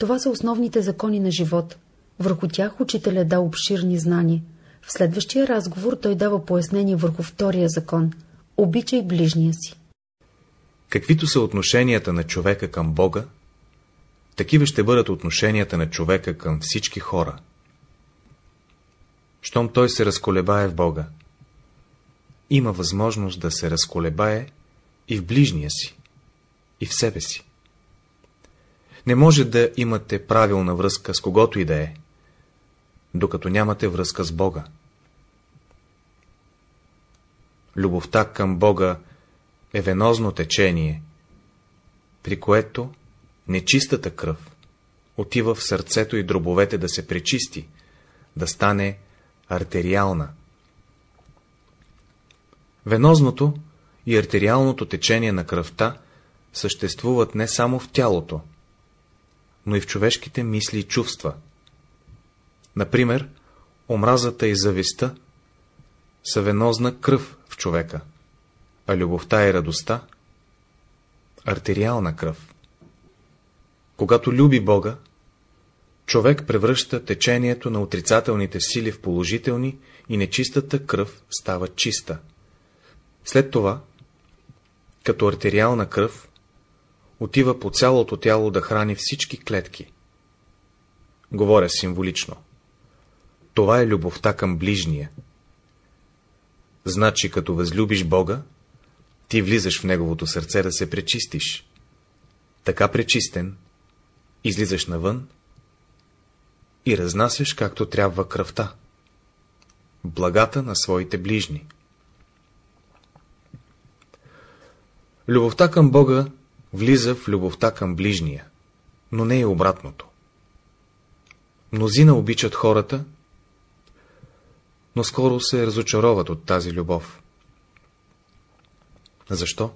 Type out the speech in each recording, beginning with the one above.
Това са основните закони на живот. Върху тях учителя дал обширни знания. В следващия разговор той дава пояснение върху втория закон – обичай ближния си. Каквито са отношенията на човека към Бога, такива ще бъдат отношенията на човека към всички хора. Щом той се разколебае в Бога, има възможност да се разколебае и в ближния си, и в себе си. Не може да имате правилна връзка с когото и да е, докато нямате връзка с Бога. Любовта към Бога е венозно течение, при което нечистата кръв отива в сърцето и дробовете да се пречисти, да стане артериална. Венозното и артериалното течение на кръвта съществуват не само в тялото, но и в човешките мисли и чувства. Например, омразата и завистта са венозна кръв в човека, а любовта и радостта – артериална кръв. Когато люби Бога, човек превръща течението на отрицателните сили в положителни и нечистата кръв става чиста. След това, като артериална кръв, отива по цялото тяло да храни всички клетки. Говоря символично. Това е любовта към ближния. Значи, като възлюбиш Бога, ти влизаш в Неговото сърце да се пречистиш. Така пречистен, излизаш навън и разнасяш както трябва кръвта, благата на своите ближни. Любовта към Бога влиза в любовта към ближния, но не и обратното. Мнозина обичат хората, но скоро се разочароват от тази любов. Защо?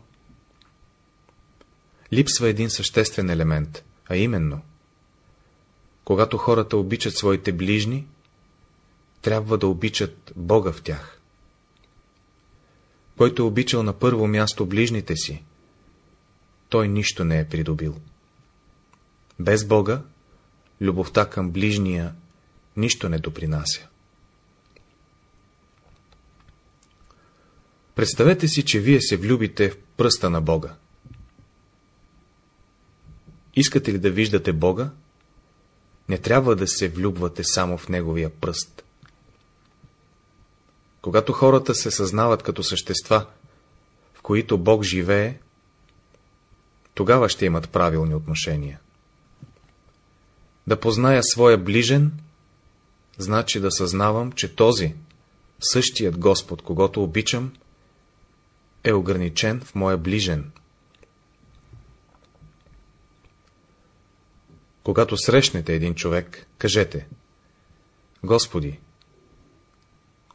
Липсва един съществен елемент, а именно, когато хората обичат своите ближни, трябва да обичат Бога в тях. Който е обичал на първо място ближните си, той нищо не е придобил. Без Бога, любовта към ближния нищо не допринася. Представете си, че вие се влюбите в пръста на Бога. Искате ли да виждате Бога? Не трябва да се влюбвате само в Неговия пръст. Когато хората се съзнават като същества, в които Бог живее, тогава ще имат правилни отношения. Да позная своя ближен, значи да съзнавам, че този, същият Господ, когато обичам, е ограничен в моя ближен. Когато срещнете един човек, кажете Господи,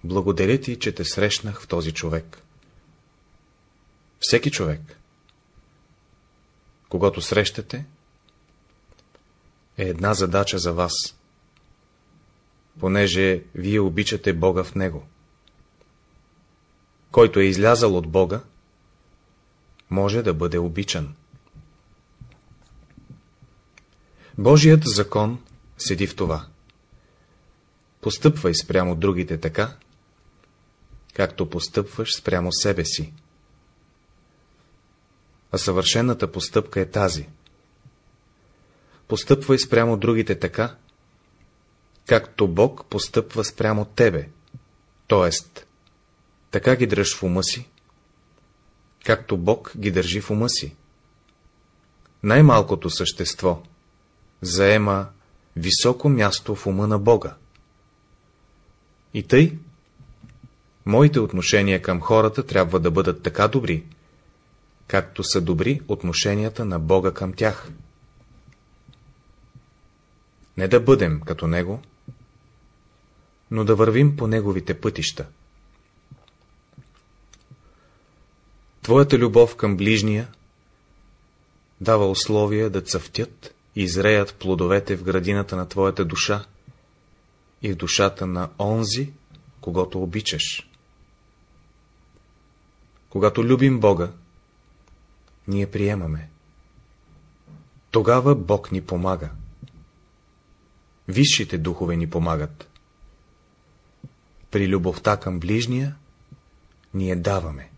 благодаря ти, че те срещнах в този човек. Всеки човек, когато срещате, е една задача за вас, понеже вие обичате Бога в него. Който е излязал от Бога, може да бъде обичан. Божият закон седи в това. Постъпвай спрямо другите така, както постъпваш спрямо себе си. А съвършената постъпка е тази. Постъпвай спрямо другите така, както Бог постъпва спрямо тебе, т.е. така ги дръж в ума си, както Бог ги държи в ума си. Най-малкото същество заема високо място в ума на Бога. И тъй, моите отношения към хората трябва да бъдат така добри, както са добри отношенията на Бога към тях. Не да бъдем като Него, но да вървим по Неговите пътища. Твоята любов към ближния дава условия да цъфтят и изреят плодовете в градината на твоята душа и в душата на онзи, когато обичаш. Когато любим Бога, ние приемаме. Тогава Бог ни помага. Висшите духове ни помагат. При любовта към ближния ние даваме.